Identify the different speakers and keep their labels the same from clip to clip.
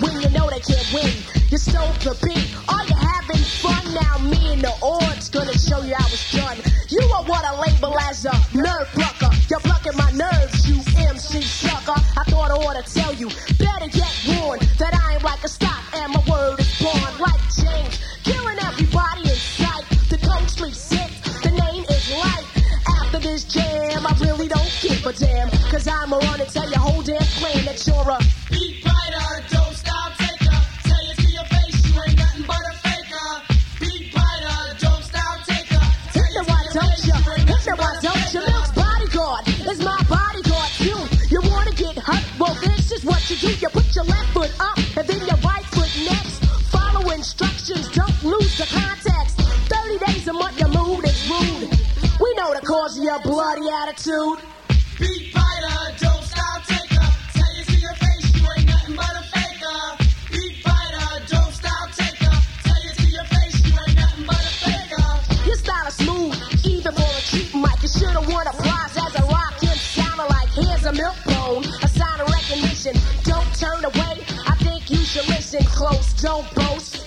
Speaker 1: when you know they can't win. Instructions, don't lose the context. 30 days a month, your mood is rude. We know the cause of your bloody attitude. Beat fighter, don't stop, taker. Tell you to your face, you ain't nothing but a faker. Beat fighter, don't stop, taker. Tell you to your face, you ain't nothing but a faker. Your style is smooth, even for a cheap mic. You should've won a prize as a rock him sounding like here's a milk bone, a sign of recognition. Don't turn away. I think you should listen close. Don't boast.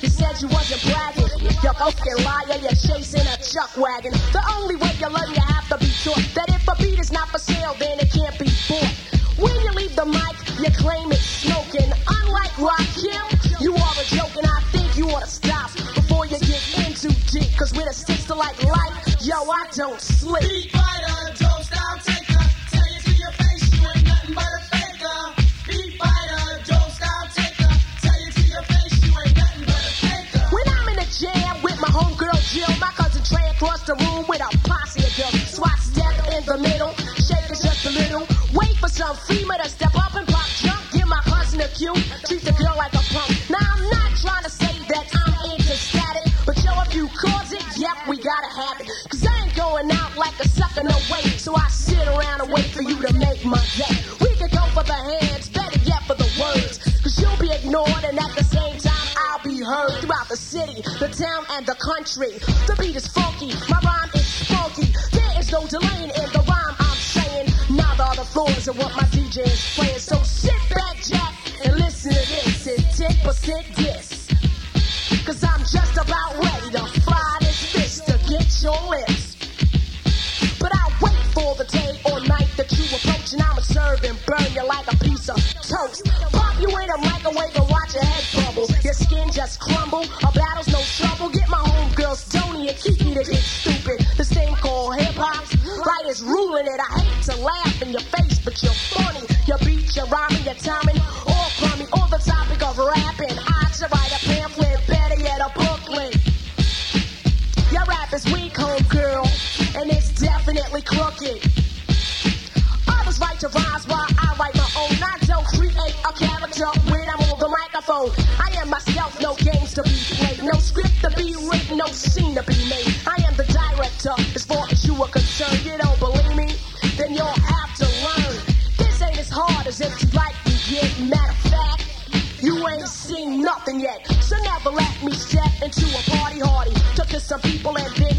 Speaker 1: Liar. You're chasing a chuck wagon. The only way you learn, you have to be taught that if a beat is not for sale, then it can't be bought. When you leave the mic, you claim it's smoking. Unlike Rakim, you are a joke, and I think you ought to stop before you get in too deep. Cause with a sister like Lyte, yo, I don't sleep. Beat fighter, Some female to step up and pop jump. Give my cousin a cue, treat the girl like a punk. Now I'm not trying to say that I'm into static, but yo, if you cause it, yep, we gotta have it. Cause I ain't going out like a sucker, no way. So I sit around and wait for you to make my day. We could go for the hands, better yet for the words. Cause you'll be ignored and at the same time I'll be heard throughout the city, the town, and the country. The beat is funky, my rhyme is funky. There is no delaying in floors are what my DJ is playing. So sit back, Jack, and listen to this. It's 10% diss. Cause I'm just about ready to fry this fist to get your lips. But I wait for the day or night that you approach and I'ma serve and burn you like a piece of toast. Pop you in a microwave and watch your head bubble. Your skin just crumble. A battle's no trouble. Get my homegirls Tony and Kiki to get stupid. This thing called hip hop, right is ruling it. I hate to laugh beat, your timing, all crummy. On the topic of rapping, I should write a pamphlet, better yet a booklet. Your rap is weak, homegirl, and it's definitely crooked. Others write to rhymes while I write my own. I don't create a character when I'm on the microphone. I am myself, no games to be played, no script to be written, no scene to be made. I am the director, as far as you are concerned. You don't Some people and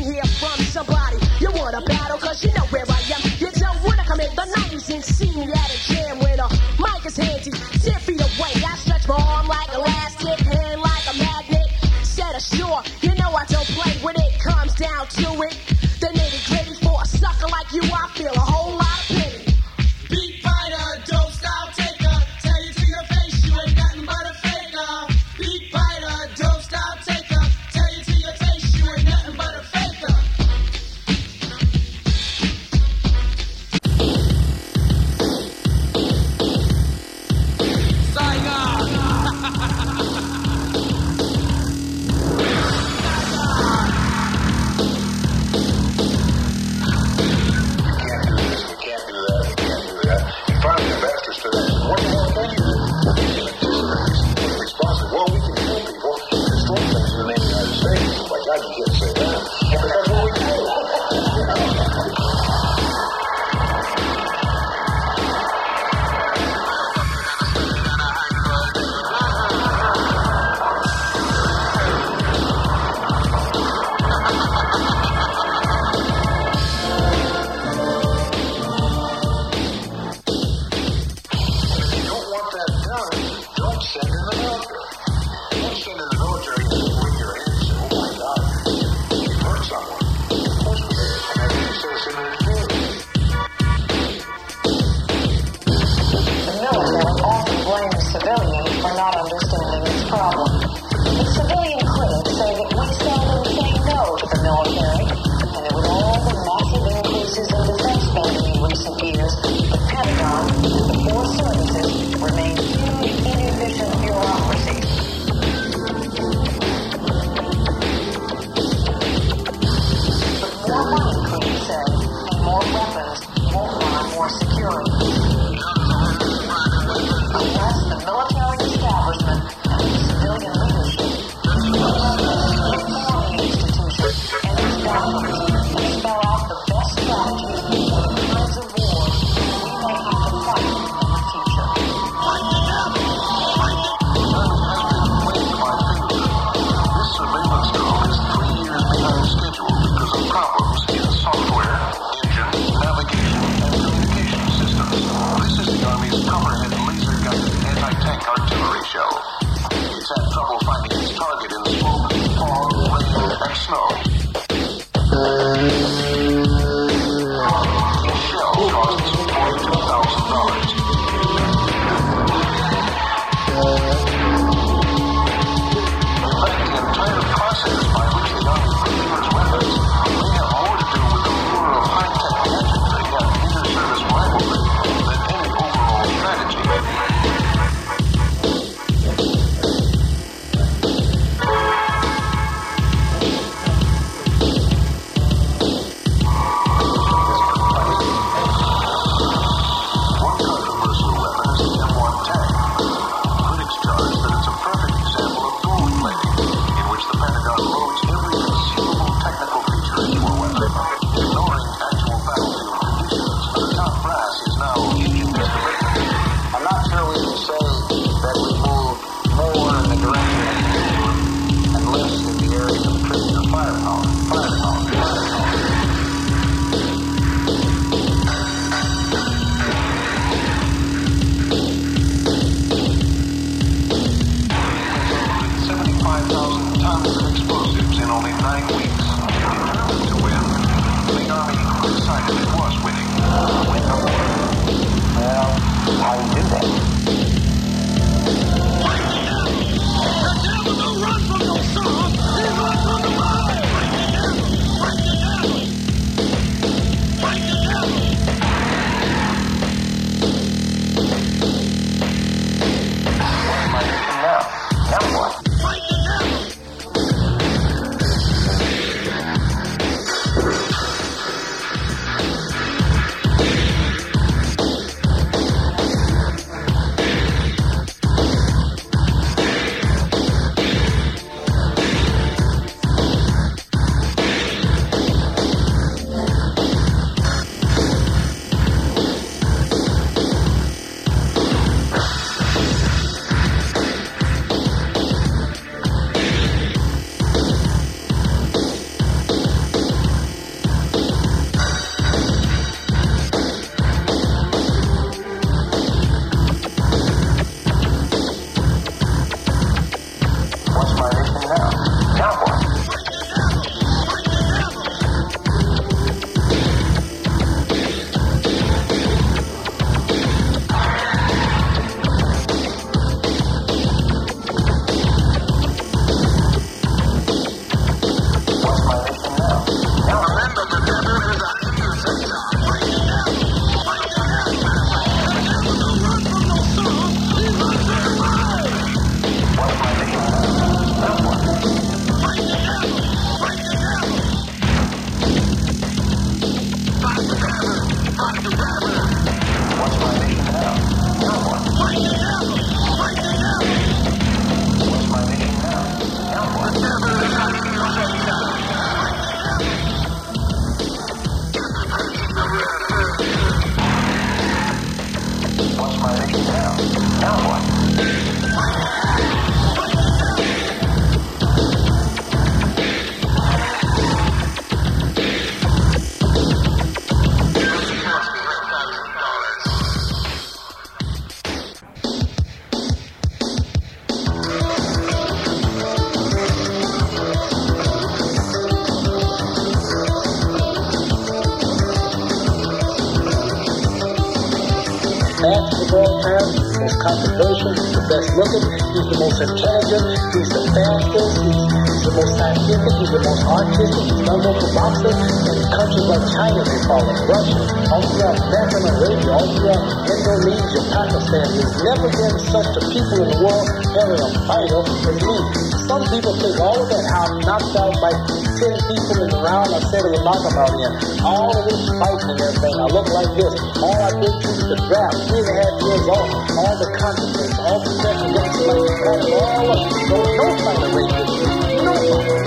Speaker 1: look at, he's the most intelligent, he's the fastest, he's, he's the most scientific, he's the most artistic, he's no local boxer, In countries like China they call him Russia, all throughout Africa, Arabia, all throughout Indonesia, Pakistan, there's never been such a people in the world having a fight over as me. Some people think all of that I'm knocked out by 10 people in the round. I said it was remark about him. All of this fighting and everything. I look like this. All I did to the draft, three and a half years old. All the consequences, all the pressure, all the money, all
Speaker 2: of
Speaker 3: it. No, no fighter raised. No fighter.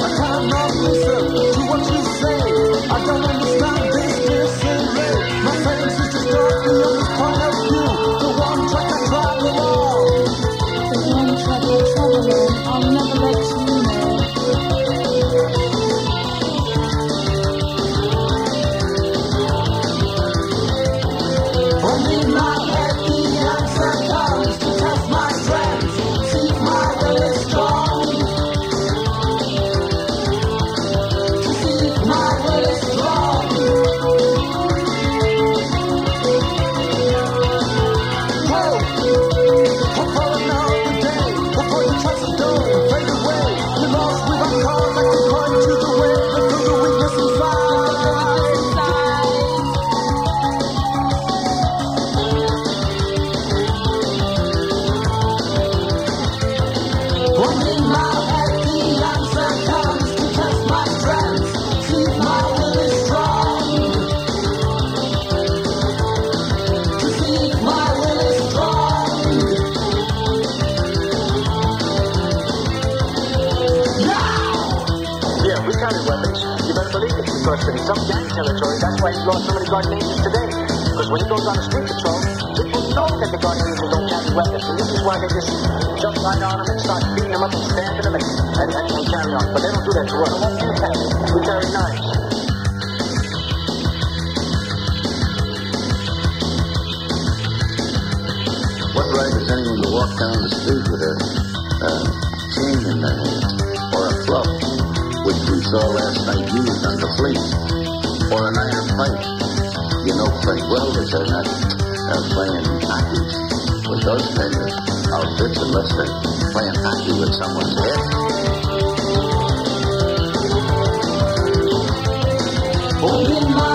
Speaker 3: I can't not listen. Guardian angels today. Because when he goes on the street patrol, people know that the guardian angels don't carry weapons. And this is why they just jump right on them and start beating them up and stamping and, and, and, and carry on. But they don't do that to us. you
Speaker 4: know pretty well that they're not uh, playing hockey with those kind of outfits unless they're playing hockey with someone's head. Holding my